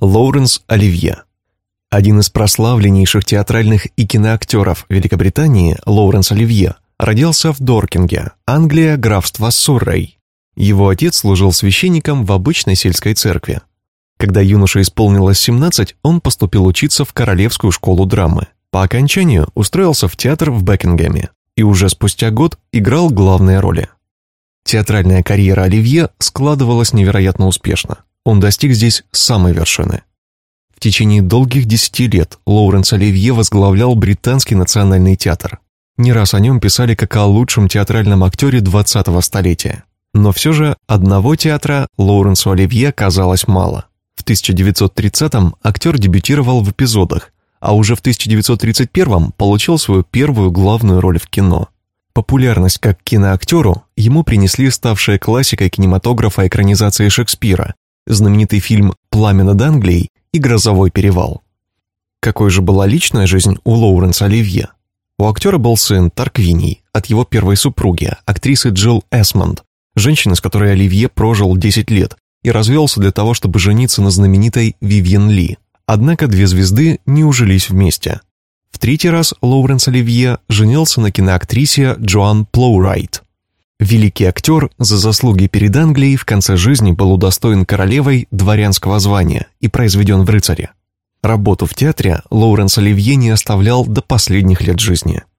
Лоуренс Оливье. Один из прославленнейших театральных и киноактеров Великобритании, Лоуренс Оливье, родился в Доркинге, Англия, графство Суррей. Его отец служил священником в обычной сельской церкви. Когда юноше исполнилось 17, он поступил учиться в Королевскую школу драмы. По окончанию устроился в театр в Бекингеме и уже спустя год играл главные роли. Театральная карьера Оливье складывалась невероятно успешно. Он достиг здесь самой вершины. В течение долгих десяти лет Лоуренс Оливье возглавлял Британский национальный театр. Не раз о нем писали как о лучшем театральном актере 20-го столетия. Но все же одного театра Лоуренсу Оливье казалось мало. В 1930-м актер дебютировал в эпизодах, а уже в 1931-м получил свою первую главную роль в кино. Популярность как киноактеру ему принесли ставшая классикой кинематографа экранизации Шекспира знаменитый фильм «Пламя над Англией» и «Грозовой перевал». Какой же была личная жизнь у Лоуренса Оливье? У актера был сын Тарквиний от его первой супруги, актрисы Джилл Эсмонд, женщины, с которой Оливье прожил 10 лет и развелся для того, чтобы жениться на знаменитой Вивьен Ли. Однако две звезды не ужились вместе. В третий раз Лоуренс Оливье женился на киноактрисе Джоан Плоурайт. Великий актер за заслуги перед Англией в конце жизни был удостоен королевой дворянского звания и произведен в рыцаре. Работу в театре Лоуренс Оливье не оставлял до последних лет жизни –